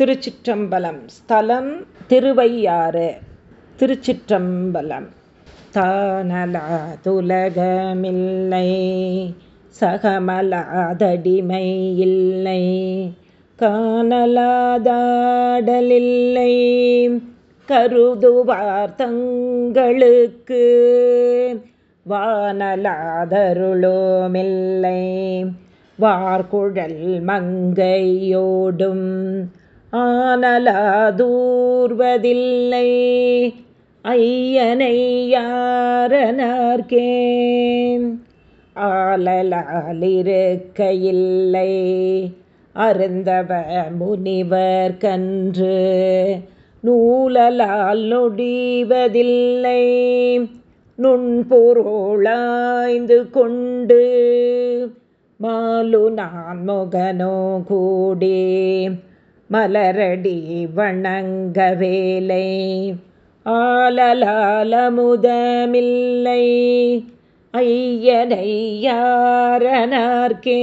திருச்சிற்றம்பலம். ஸ்தலம் திருவையாறு. திருச்சிற்றம்பலம். தானலா துலகமில்லை சகமலாதடிமை இல்லை காணலாதாடலில்லை. கருதுவார் தங்களுக்கு. வானலாதருளோமில்லை. வார்குழல் மங்கையோடும் ஆனலாதூர்வதில்லை. ஐயனை யாரனார்கேன் ஆலலாலிருக்கையில்லை அருந்தவ முனிவர் கன்று நூலலால் நொடிவதில்லை. நுண்பொருளாய்ந்து கொண்டு மாலு நான் முகனோ கூடே மலரடி வணங்க வேலை ஆலலாலமுதமில்லை. ஐயனை யாரனார்கே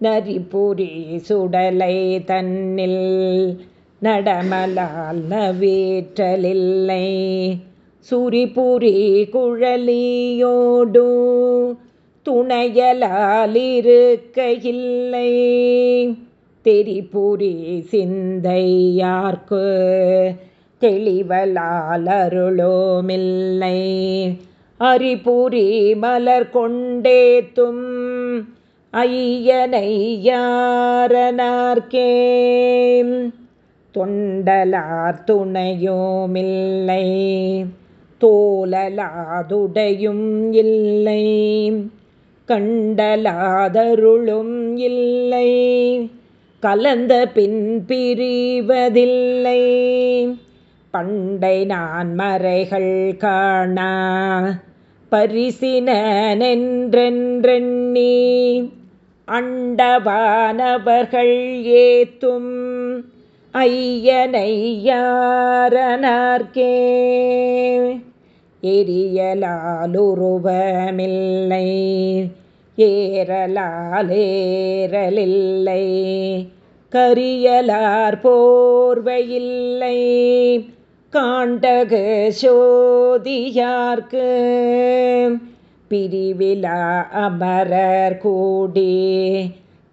நரிபுரி சுடலை தன்னில் நடமலால் நவேற்றலில்லை. சுரிபுரி குழலியோடு துணையலாலிருக்கையில்லை தெரிபுரி சிந்தையார்க்கு தெளிவலால் அருளோமில்லை. அரிபுரி மலர் கொண்டேத்தும் ஐயனை யாரனார்கே தொண்டலார் துணையோமில்லை. தோலலாதுடையும் இல்லை. கண்டலாதருளும் இல்லை. கலந்த பின் பிரிவதில்லை. பண்டை நான் மறைகள் காணா பரிசினென்றென்றெண்ணி அண்டவானவர்கள் ஏத்தும் ஐயனை எரியலாலுருவமில்லை ஏறலாலேரலில்லை கரியலார் போர்வையில்லை. காண்டகு சோதியார்க்கு பிரிவிழா அமரர் கூடி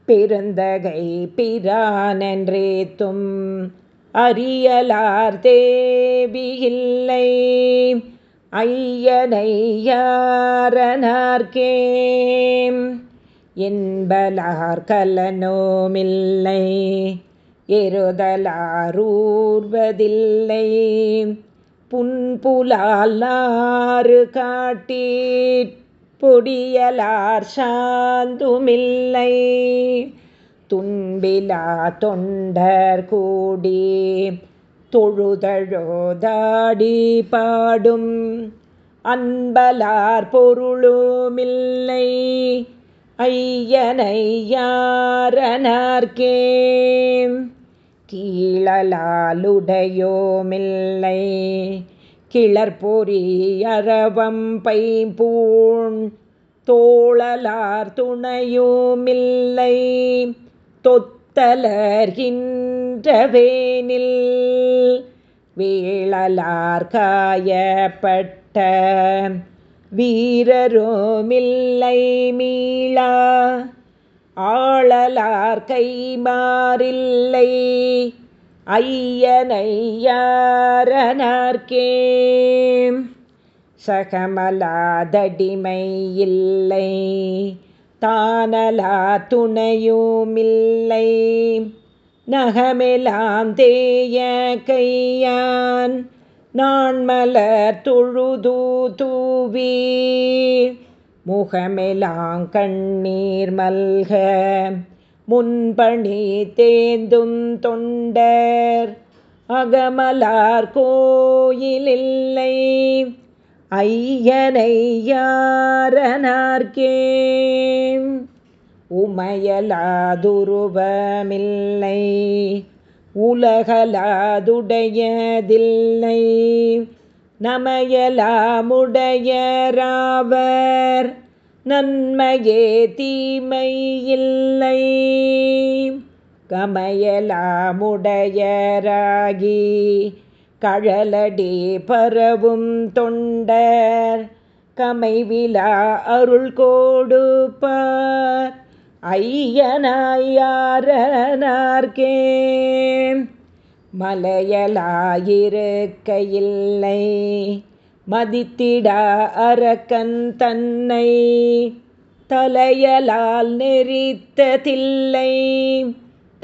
பிறந்தகை பிரானென்றேத்தும். அரியலார் தேவியில்லை. ஐயனை என்பலார் கலனோமில்லை எருதலாரூர்வதில்லை. புன்புலாறு நாறு காட்டி பொடியலார் சாந்துமில்லை. துன்பிலா தொண்டர் கூடி தொழுதழோதாடி பாடும். அன்பலார் பொருளுமில்லை. ஐயனை யாரனார்கே கீழலாலுடையோமில்லை. கிளர்பொறி அரவம் பைம்பூண் தோழலார் துணையுமில்லை. தொத் தளர்கின்றவேனில் வேளலார் காயப்பட்ட வீரரோமில்லை மீளா. ஆளலார் கைமாறில்லை ஐயனை யாரனார்கே சகமலாதடிமை இல்லை தானலா துணையுமில்லை நகமெலாம் தேய கையான் நான் மலர் தொழுது தூவி முகமெலாம் கண்ணீர் மல்க முன்பணி தேந்தும் தொண்டர். அகமலார் கோயிலில்லை. ஐயனை யாரனார்கே உமையலாதுருவமில்லை உலகலாதுடையதில்லை. நமையலாமுடையராவர் நன்மையே தீமை இல்லை கமையலாமுடையராகி கழலடி பரவும் தொண்டர் கமைவிலா அருள் கோடுப்பார். ஐயனாயாரனார்கே மலையலாயிருக்கையில்லை மதித்திடா அரக்கன் தன்னை தலையலால் நெறித்ததில்லை.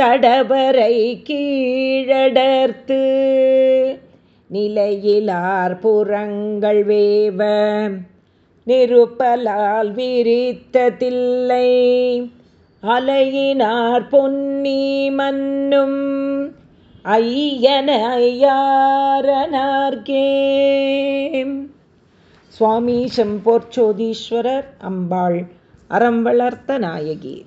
தடவரை கீழடர்த்து நிலையிலார் புறங்கள் வேவ. நெருப்பலால் விரித்ததில்லை. அலையினார் பொன்னி மன்னும் ஐயன ஐயாரனார்கே சுவாமி செம்போர்ச்சோதீஸ்வரர் அம்பாள் அறம் வளர்த்த நாயகி.